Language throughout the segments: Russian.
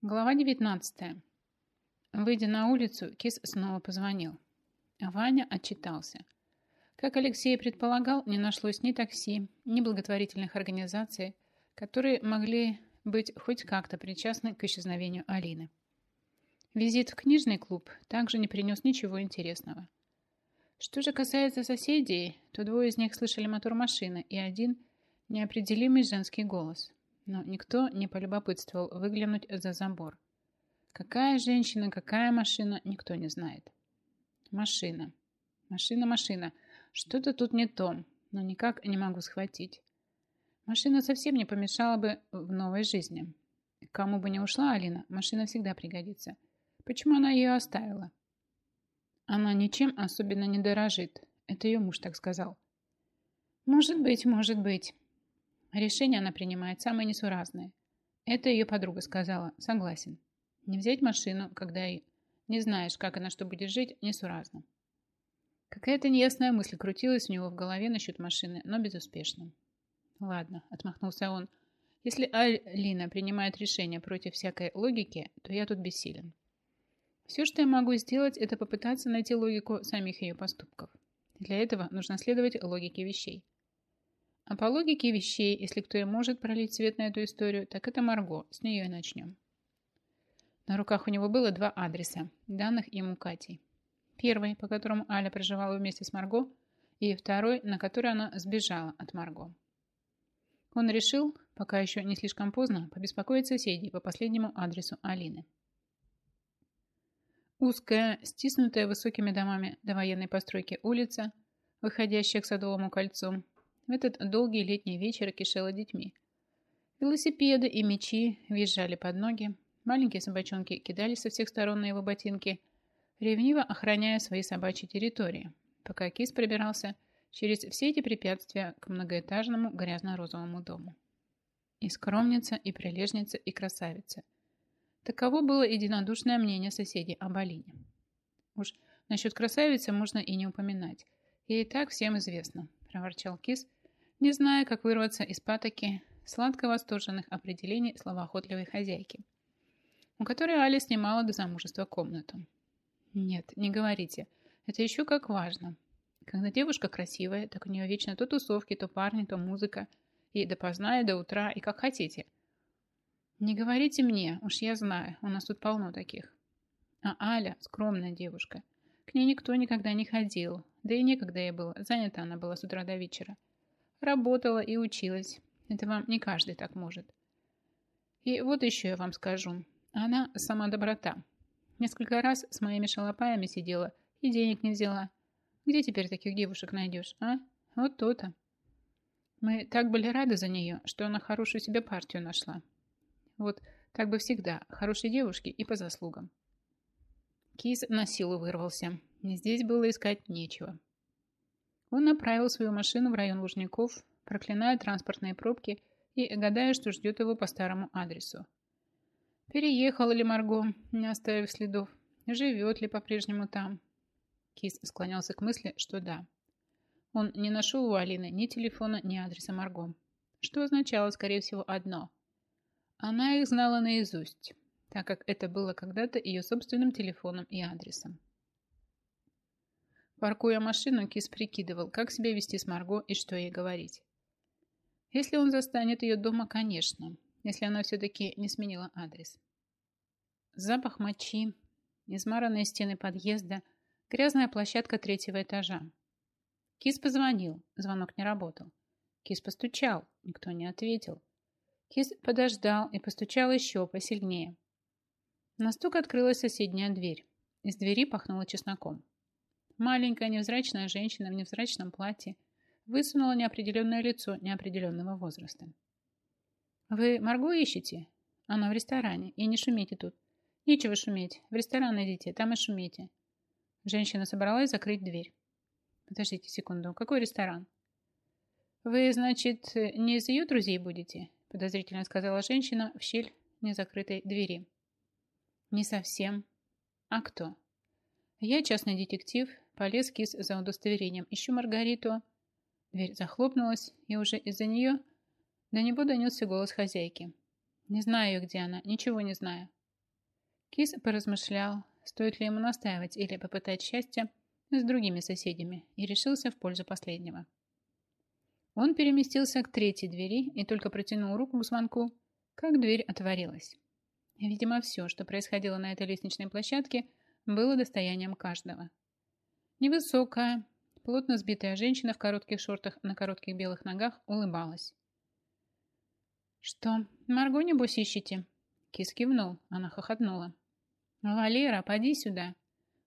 Глава 19. Выйдя на улицу, Кис снова позвонил. Ваня отчитался. Как Алексей предполагал, не нашлось ни такси, ни благотворительных организаций, которые могли быть хоть как-то причастны к исчезновению Алины. Визит в книжный клуб также не принес ничего интересного. Что же касается соседей, то двое из них слышали мотор машины и один неопределимый женский голос – но никто не полюбопытствовал выглянуть за забор. Какая женщина, какая машина, никто не знает. Машина. Машина, машина. Что-то тут не то, но никак не могу схватить. Машина совсем не помешала бы в новой жизни. Кому бы не ушла Алина, машина всегда пригодится. Почему она ее оставила? Она ничем особенно не дорожит. Это ее муж так сказал. Может быть, может быть. Решение она принимает самые несуразные. Это ее подруга сказала. Согласен. Не взять машину, когда и не знаешь, как она что будет жить, несуразно. Какая-то неясная мысль крутилась у него в голове насчет машины, но безуспешно. Ладно, отмахнулся он. Если Алина принимает решение против всякой логики, то я тут бессилен. Все, что я могу сделать, это попытаться найти логику самих ее поступков. Для этого нужно следовать логике вещей. А по логике вещей, если кто и может пролить свет на эту историю, так это Марго. С нее и начнем. На руках у него было два адреса, данных ему Катей. Первый, по которому Аля проживала вместе с Марго, и второй, на который она сбежала от Марго. Он решил, пока еще не слишком поздно, побеспокоить соседей по последнему адресу Алины. Узкая, стиснутая высокими домами до военной постройки улица, выходящая к Садовому кольцу, этот долгий летний вечер кишела детьми. Велосипеды и мечи въезжали под ноги, маленькие собачонки кидались со всех сторон на его ботинки, ревниво охраняя свои собачьи территории, пока кис пробирался через все эти препятствия к многоэтажному грязно-розовому дому. И скромница, и прилежница, и красавица. Таково было единодушное мнение соседей об Алине. Уж насчет красавицы можно и не упоминать. Ей и так всем известно, проворчал кис, не зная, как вырваться из патоки сладко восторженных определений словоохотливой хозяйки, у которой Аля снимала до замужества комнату. Нет, не говорите, это еще как важно. Когда девушка красивая, так у нее вечно то тусовки, то парни, то музыка, и допоздна, и до утра, и как хотите. Не говорите мне, уж я знаю, у нас тут полно таких. А Аля скромная девушка. К ней никто никогда не ходил, да и некогда ей было, занята она была с утра до вечера. Работала и училась. Это вам не каждый так может. И вот еще я вам скажу. Она сама доброта. Несколько раз с моими шалопаями сидела и денег не взяла. Где теперь таких девушек найдешь, а? Вот то-то. Мы так были рады за нее, что она хорошую себе партию нашла. Вот так бы всегда, хорошей девушки и по заслугам. Кис на силу вырвался. Здесь было искать нечего. Он направил свою машину в район Лужников, проклиная транспортные пробки и гадая, что ждет его по старому адресу. Переехала ли Марго, не оставив следов? Живет ли по-прежнему там? Кис склонялся к мысли, что да. Он не нашел у Алины ни телефона, ни адреса Марго. Что означало, скорее всего, одно. Она их знала наизусть, так как это было когда-то ее собственным телефоном и адресом. Паркуя машину, Кис прикидывал, как себя вести с Марго и что ей говорить. Если он застанет ее дома, конечно, если она все-таки не сменила адрес. Запах мочи, измаранные стены подъезда, грязная площадка третьего этажа. Кис позвонил, звонок не работал. Кис постучал, никто не ответил. Кис подождал и постучал еще посильнее. На стук открылась соседняя дверь. Из двери пахнуло чесноком. Маленькая невзрачная женщина в невзрачном платье высунула неопределенное лицо неопределенного возраста. «Вы Марго ищете? Она в ресторане. И не шумите тут. Нечего шуметь. В ресторан идите, там и шумите». Женщина собралась закрыть дверь. «Подождите секунду. Какой ресторан?» «Вы, значит, не из ее друзей будете?» подозрительно сказала женщина в щель незакрытой двери. «Не совсем. А кто?» «Я частный детектив, Полез кис за удостоверением. Ищу Маргариту. Дверь захлопнулась, и уже из-за нее до него донесся голос хозяйки. Не знаю, где она, ничего не знаю. Кис поразмышлял, стоит ли ему настаивать или попытать счастье с другими соседями, и решился в пользу последнего. Он переместился к третьей двери и только протянул руку к звонку, как дверь отворилась. Видимо, все, что происходило на этой лестничной площадке, было достоянием каждого. Невысокая, плотно сбитая женщина в коротких шортах на коротких белых ногах улыбалась. «Что, Марго, небось, ищете?» Кис кивнул, она хохотнула. «Валера, поди сюда!»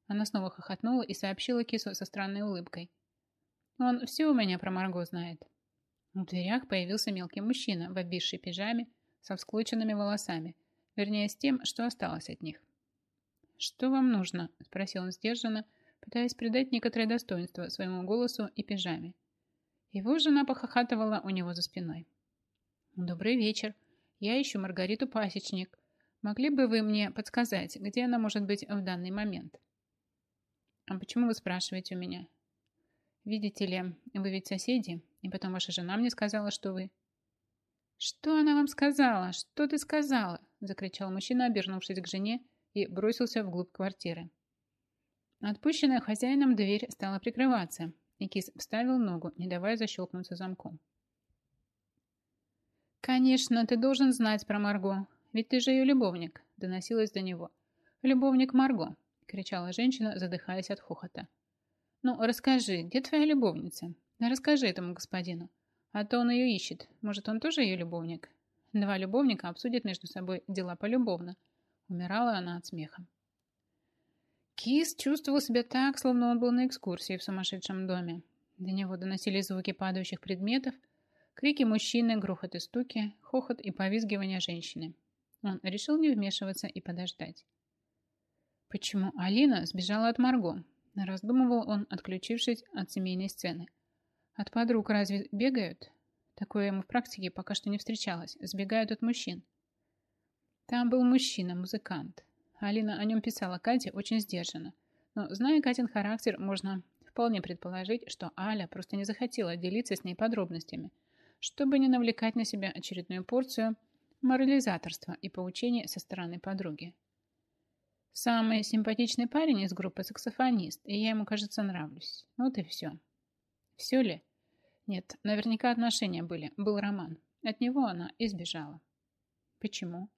Она снова хохотнула и сообщила Кису со странной улыбкой. «Он все у меня про Марго знает». В дверях появился мелкий мужчина в обвисшей пижаме со всклоченными волосами, вернее, с тем, что осталось от них. «Что вам нужно?» – спросил он сдержанно, пытаясь придать некоторое достоинство своему голосу и пижаме. Его жена похохатывала у него за спиной. «Добрый вечер. Я ищу Маргариту Пасечник. Могли бы вы мне подсказать, где она может быть в данный момент?» «А почему вы спрашиваете у меня?» «Видите ли, вы ведь соседи, и потом ваша жена мне сказала, что вы...» «Что она вам сказала? Что ты сказала?» закричал мужчина, обернувшись к жене и бросился вглубь квартиры. Отпущенная хозяином дверь стала прикрываться, и кис вставил ногу, не давая защелкнуться замком. «Конечно, ты должен знать про Марго, ведь ты же ее любовник», доносилось до него. «Любовник Марго», кричала женщина, задыхаясь от хохота. «Ну, расскажи, где твоя любовница? Расскажи этому господину, а то он ее ищет. Может, он тоже ее любовник?» Два любовника обсудят между собой дела полюбовно. Умирала она от смеха. Кис чувствовал себя так, словно он был на экскурсии в сумасшедшем доме. До него доносились звуки падающих предметов, крики мужчины, грохот и стуки, хохот и повизгивание женщины. Он решил не вмешиваться и подождать. Почему Алина сбежала от Марго? Раздумывал он, отключившись от семейной сцены. От подруг разве бегают? Такое ему в практике пока что не встречалось. Сбегают от мужчин. Там был мужчина, музыкант. Алина о нем писала Кате очень сдержанно. Но, зная Катин характер, можно вполне предположить, что Аля просто не захотела делиться с ней подробностями, чтобы не навлекать на себя очередную порцию морализаторства и поучений со стороны подруги. Самый симпатичный парень из группы саксофонист, и я ему, кажется, нравлюсь. Вот и все. Все ли? Нет, наверняка отношения были. Был роман. От него она избежала. Почему?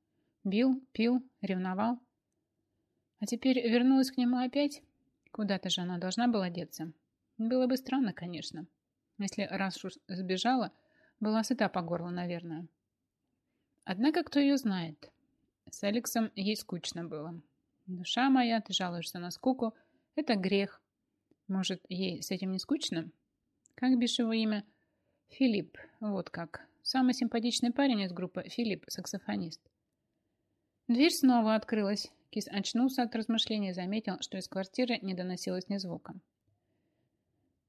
Бил, пил, ревновал. А теперь вернулась к нему опять? Куда-то же она должна была деться. Было бы странно, конечно. Если раз уж сбежала, была сыта по горло, наверное. Однако кто ее знает? С Алексом ей скучно было. Душа моя, ты жалуешься на скуку. Это грех. Может, ей с этим не скучно? Как бишь его имя? Филипп. Вот как. Самый симпатичный парень из группы. Филипп, саксофонист. Дверь снова открылась. Кис очнулся от размышлений и заметил, что из квартиры не доносилось ни звука.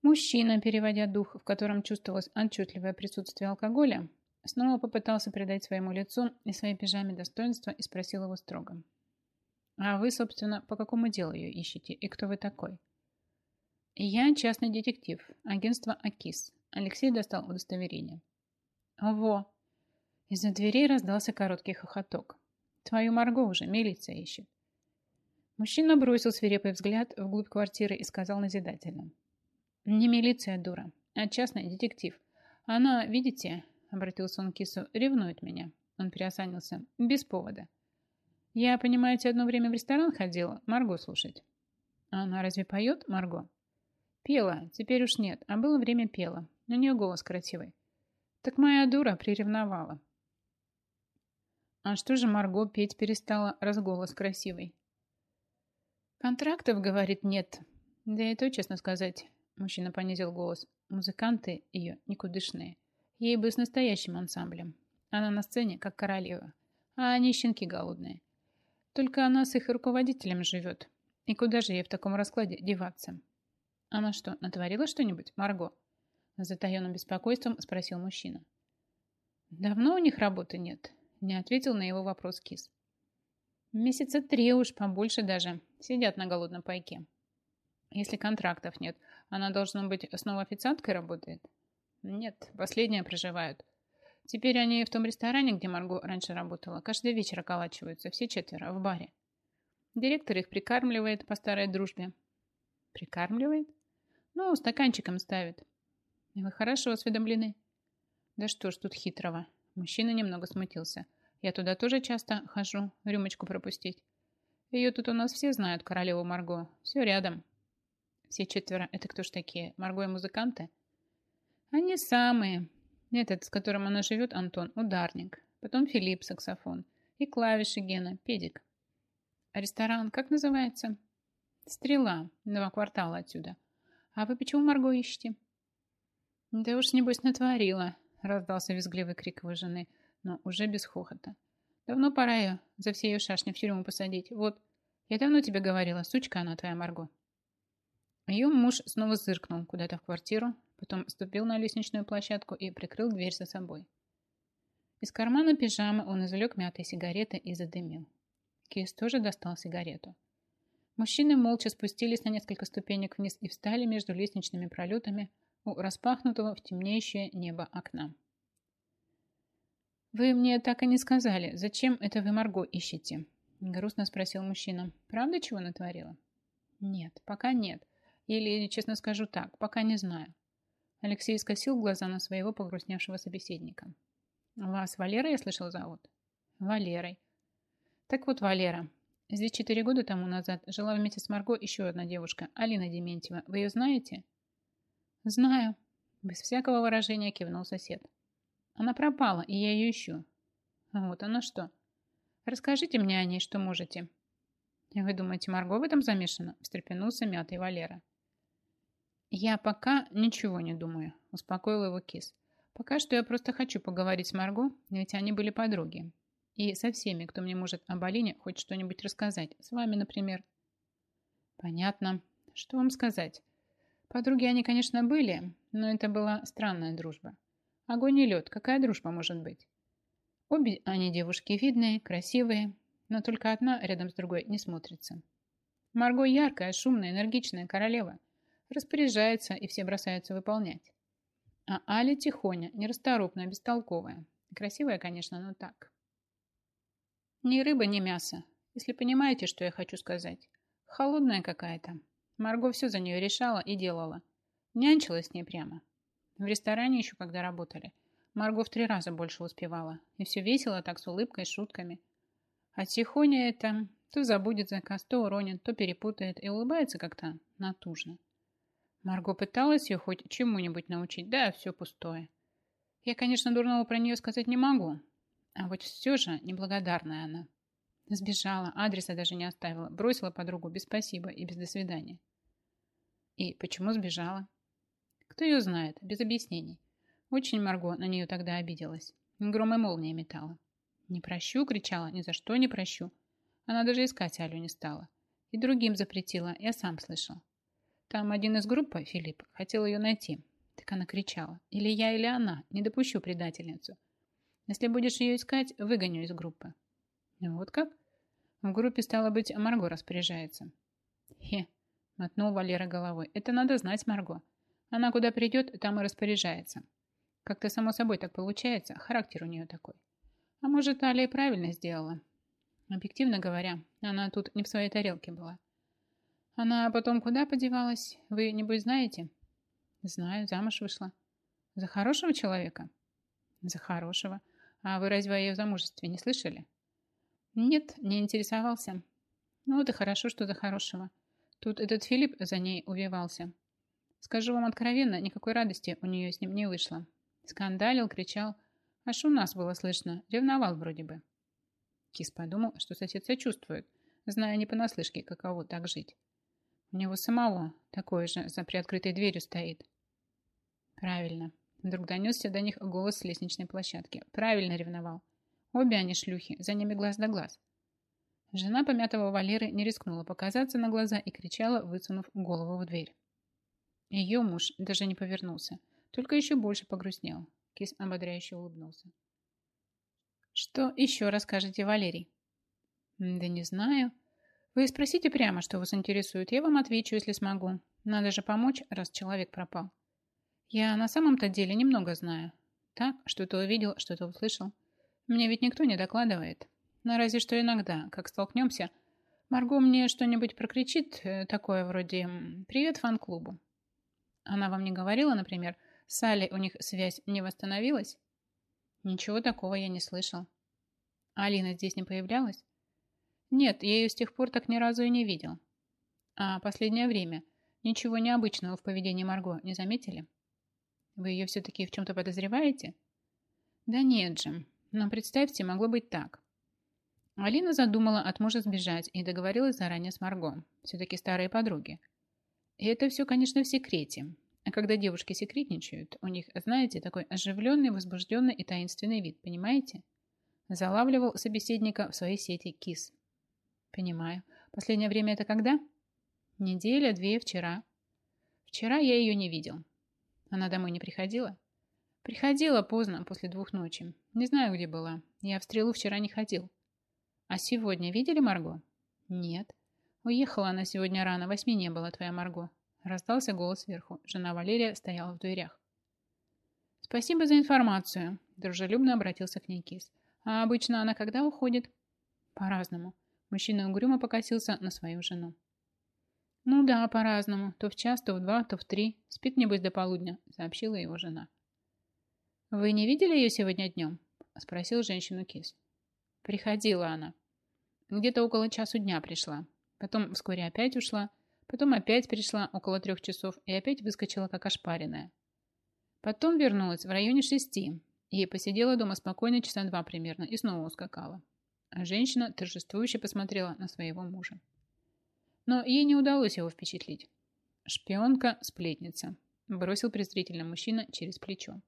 Мужчина, переводя дух, в котором чувствовалось отчетливое присутствие алкоголя, снова попытался придать своему лицу и своей пижаме достоинство и спросил его строго. «А вы, собственно, по какому делу ее ищете и кто вы такой?» «Я частный детектив, агентство АКИС». Алексей достал удостоверение. «Во!» Из-за дверей раздался короткий хохоток. «Твою Марго уже милиция ищет». Мужчина бросил свирепый взгляд вглубь квартиры и сказал назидательно. «Не милиция, дура, а частный детектив. Она, видите, — обратился он к кису, — ревнует меня». Он приосанился. «Без повода. Я, понимаете, одно время в ресторан ходила Марго слушать». «Она разве поет, Марго?» Пела, теперь уж нет, а было время пела. У нее голос красивый. Так моя дура приревновала. А что же Марго петь перестала, раз голос красивый? Контрактов, говорит, нет. Да и то, честно сказать, мужчина понизил голос. Музыканты ее никудышные. Ей бы с настоящим ансамблем. Она на сцене, как королева. А они щенки голодные. Только она с их руководителем живет. И куда же ей в таком раскладе деваться? «Она что, натворила что-нибудь, Марго?» С затаенным беспокойством спросил мужчина. «Давно у них работы нет?» Не ответил на его вопрос Кис. «Месяца три уж, побольше даже. Сидят на голодном пайке. Если контрактов нет, она, должна быть, снова официанткой работает?» «Нет, последние проживают. Теперь они в том ресторане, где Марго раньше работала, каждый вечер околачиваются, все четверо, в баре. Директор их прикармливает по старой дружбе. Прикармливает? Ну, стаканчиком ставит. И вы хорошо осведомлены. Да что ж тут хитрого. Мужчина немного смутился. Я туда тоже часто хожу, рюмочку пропустить. Ее тут у нас все знают, королеву Марго. Все рядом. Все четверо. Это кто ж такие? Марго и музыканты? Они самые. Этот, с которым она живет, Антон, ударник. Потом Филипп, саксофон. И клавиши Гена, педик. А ресторан как называется? Стрела. Два квартала отсюда. А вы почему Марго ищете? Да уж, небось, натворила, раздался визгливый крик его жены, но уже без хохота. Давно пора ее за все ее шашни в тюрьму посадить. Вот, я давно тебе говорила, сучка она твоя, Марго. Ее муж снова зыркнул куда-то в квартиру, потом ступил на лестничную площадку и прикрыл дверь за собой. Из кармана пижамы он извлек мятые сигареты и задымил. Кейс тоже достал сигарету. Мужчины молча спустились на несколько ступенек вниз и встали между лестничными пролетами у распахнутого в темнеющее небо окна. «Вы мне так и не сказали, зачем это вы Марго ищете?» Грустно спросил мужчина. «Правда чего натворила?» «Нет, пока нет. Или, честно скажу так, пока не знаю». Алексей скосил глаза на своего погрустневшего собеседника. «Вас Валера, я слышал, зовут?» «Валерой». «Так вот, Валера, здесь четыре года тому назад жила вместе с Марго еще одна девушка, Алина Дементьева. Вы ее знаете?» «Знаю», – без всякого выражения кивнул сосед. «Она пропала, и я ее ищу». «Вот она что». Расскажите мне о ней, что можете». «Вы думаете, Марго в этом замешана?» – встрепенулся мятый Валера. «Я пока ничего не думаю», – успокоил его Кис. «Пока что я просто хочу поговорить с Марго, ведь они были подруги. И со всеми, кто мне может об Алине хоть что-нибудь рассказать. С вами, например». «Понятно. Что вам сказать? Подруги они, конечно, были, но это была странная дружба. Огонь и лед. Какая дружба может быть?» Обе они девушки видные, красивые, но только одна рядом с другой не смотрится. Марго яркая, шумная, энергичная королева. Распоряжается, и все бросаются выполнять. А Аля тихоня, нерасторопная, бестолковая. Красивая, конечно, но так. Ни рыба, ни мясо. Если понимаете, что я хочу сказать. Холодная какая-то. Марго все за нее решала и делала. Нянчилась с ней прямо. В ресторане еще когда работали – Марго в три раза больше успевала. И все весело так с улыбкой, шутками. А Тихоня это то забудет заказ, то уронит, то перепутает и улыбается как-то натужно. Марго пыталась ее хоть чему-нибудь научить, да, все пустое. Я, конечно, дурного про нее сказать не могу, а вот все же неблагодарная она. Сбежала, адреса даже не оставила, бросила подругу без спасибо и без до свидания. И почему сбежала? Кто ее знает, без объяснений. Очень Марго на нее тогда обиделась. Гром и молния метала. «Не прощу!» – кричала. «Ни за что не прощу!» Она даже искать Алю не стала. И другим запретила, я сам слышал. Там один из группы, Филипп, хотел ее найти. Так она кричала. Или я, или она. Не допущу предательницу. Если будешь ее искать, выгоню из группы. Вот как? В группе, стало быть, Марго распоряжается. Хе, мотнул Валера головой. Это надо знать Марго. Она куда придет, там и распоряжается. Как-то само собой так получается, характер у нее такой. А может, Аля и правильно сделала. Объективно говоря, она тут не в своей тарелке была. Она потом куда подевалась, вы, небось, знаете? Знаю, замуж вышла. За хорошего человека? За хорошего. А вы разве о ее замужестве не слышали? Нет, не интересовался. Ну вот и хорошо, что за хорошего. Тут этот Филипп за ней увивался. Скажу вам откровенно, никакой радости у нее с ним не вышло. Скандалил, кричал. Аж у нас было слышно. Ревновал вроде бы. Кис подумал, что сосед сочувствует, зная не понаслышке, каково так жить. У него самого такое же за приоткрытой дверью стоит. Правильно. Вдруг донесся до них голос с лестничной площадки. Правильно ревновал. Обе они шлюхи, за ними глаз да глаз. Жена помятого Валеры не рискнула показаться на глаза и кричала, высунув голову в дверь. Ее муж даже не повернулся. Только еще больше погрустнел. Кис ободряюще улыбнулся. «Что еще расскажете, Валерий?» «Да не знаю. Вы спросите прямо, что вас интересует. Я вам отвечу, если смогу. Надо же помочь, раз человек пропал. Я на самом-то деле немного знаю. Так, что-то увидел, что-то услышал. Мне ведь никто не докладывает. Но разве что иногда, как столкнемся, Марго мне что-нибудь прокричит, э, такое вроде «Привет фан-клубу». Она вам не говорила, например, с Салли у них связь не восстановилась? Ничего такого я не слышал. А Алина здесь не появлялась? Нет, я ее с тех пор так ни разу и не видел. А последнее время ничего необычного в поведении Марго не заметили? Вы ее все-таки в чем-то подозреваете? Да нет же. Но представьте, могло быть так. Алина задумала от мужа сбежать и договорилась заранее с Марго. Все-таки старые подруги. И это все, конечно, в секрете. А когда девушки секретничают, у них, знаете, такой оживленный, возбужденный и таинственный вид, понимаете? Залавливал собеседника в своей сети КИС. Понимаю. Последнее время это когда? Неделя, две, вчера. Вчера я ее не видел. Она домой не приходила? Приходила поздно, после двух ночи. Не знаю, где была. Я в стрелу вчера не ходил. А сегодня видели Марго? Нет. Уехала она сегодня рано, восьми не было, твоя Марго. Раздался голос сверху. Жена Валерия стояла в дверях. «Спасибо за информацию», – дружелюбно обратился к ней Кис. «А обычно она когда уходит?» «По-разному». Мужчина угрюмо покосился на свою жену. «Ну да, по-разному. То в час, то в два, то в три. Спит, небось, до полудня», – сообщила его жена. «Вы не видели ее сегодня днем?» – спросил женщину Кис. «Приходила она. Где-то около часу дня пришла. Потом вскоре опять ушла. Потом опять пришла около трех часов и опять выскочила как ошпаренная. Потом вернулась в районе шести и посидела дома спокойно часа два примерно и снова ускакала. А женщина торжествующе посмотрела на своего мужа. Но ей не удалось его впечатлить. «Шпионка-сплетница», – бросил презрительно мужчина через плечо.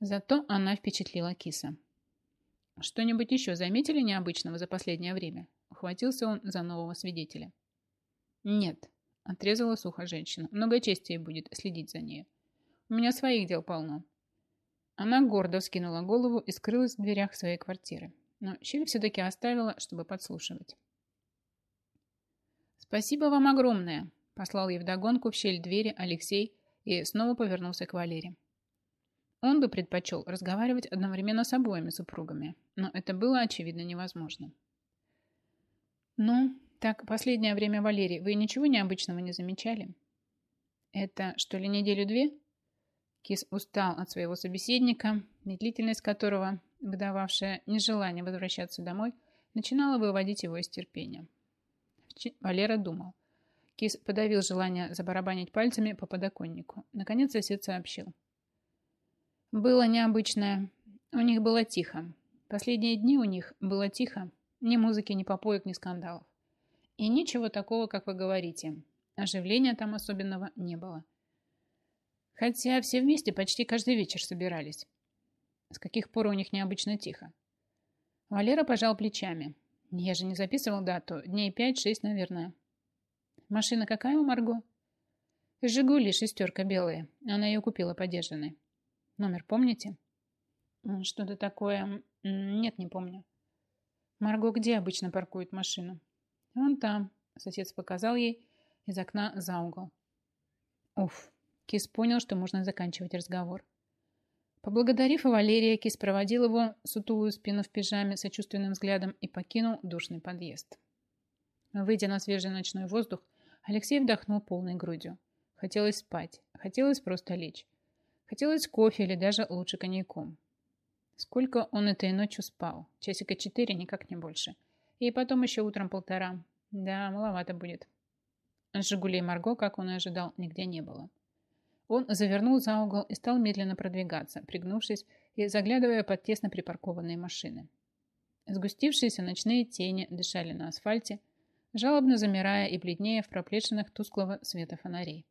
Зато она впечатлила киса. «Что-нибудь еще заметили необычного за последнее время?» Ухватился он за нового свидетеля. «Нет», – отрезала сухо женщина. «Много чести будет следить за ней. У меня своих дел полно». Она гордо вскинула голову и скрылась в дверях своей квартиры. Но щель все-таки оставила, чтобы подслушивать. «Спасибо вам огромное», – послал ей вдогонку в щель двери Алексей и снова повернулся к Валере. Он бы предпочел разговаривать одновременно с обоими супругами, но это было, очевидно, невозможно. «Ну, так, последнее время, Валерий, вы ничего необычного не замечали? Это, что ли, неделю-две? Кис устал от своего собеседника, медлительность которого, выдававшая нежелание возвращаться домой, начинала выводить его из терпения. Валера думал. Кис подавил желание забарабанить пальцами по подоконнику. Наконец сосед сообщил. Было необычное. У них было тихо. Последние дни у них было тихо. Ни музыки, ни попоек, ни скандалов. И ничего такого, как вы говорите. Оживления там особенного не было. Хотя все вместе почти каждый вечер собирались. С каких пор у них необычно тихо? Валера пожал плечами. Я же не записывал дату. Дней пять-шесть, наверное. Машина какая у Марго? Жигули, шестерка белая. Она ее купила подержанной. Номер помните? Что-то такое... Нет, не помню. Марго где обычно паркует машину? «Вон там», — сосед показал ей из окна за угол. Уф, Кис понял, что можно заканчивать разговор. Поблагодарив Валерия, Кис проводил его сутулую спину в пижаме сочувственным взглядом и покинул душный подъезд. Выйдя на свежий ночной воздух, Алексей вдохнул полной грудью. Хотелось спать, хотелось просто лечь. Хотелось кофе или даже лучше коньяком. Сколько он этой ночью спал? Часика четыре, никак не больше. — и потом еще утром полтора. Да, маловато будет. Жигулей Марго, как он и ожидал, нигде не было. Он завернул за угол и стал медленно продвигаться, пригнувшись и заглядывая под тесно припаркованные машины. Сгустившиеся ночные тени дышали на асфальте, жалобно замирая и бледнее в проплешинах тусклого света фонарей.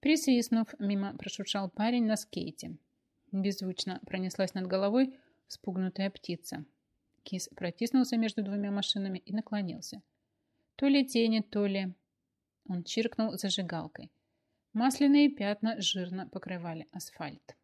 Присвистнув, мимо прошуршал парень на скейте. Беззвучно пронеслась над головой спугнутая птица, Кис протиснулся между двумя машинами и наклонился. То ли тени, то ли... Он чиркнул зажигалкой. Масляные пятна жирно покрывали асфальт.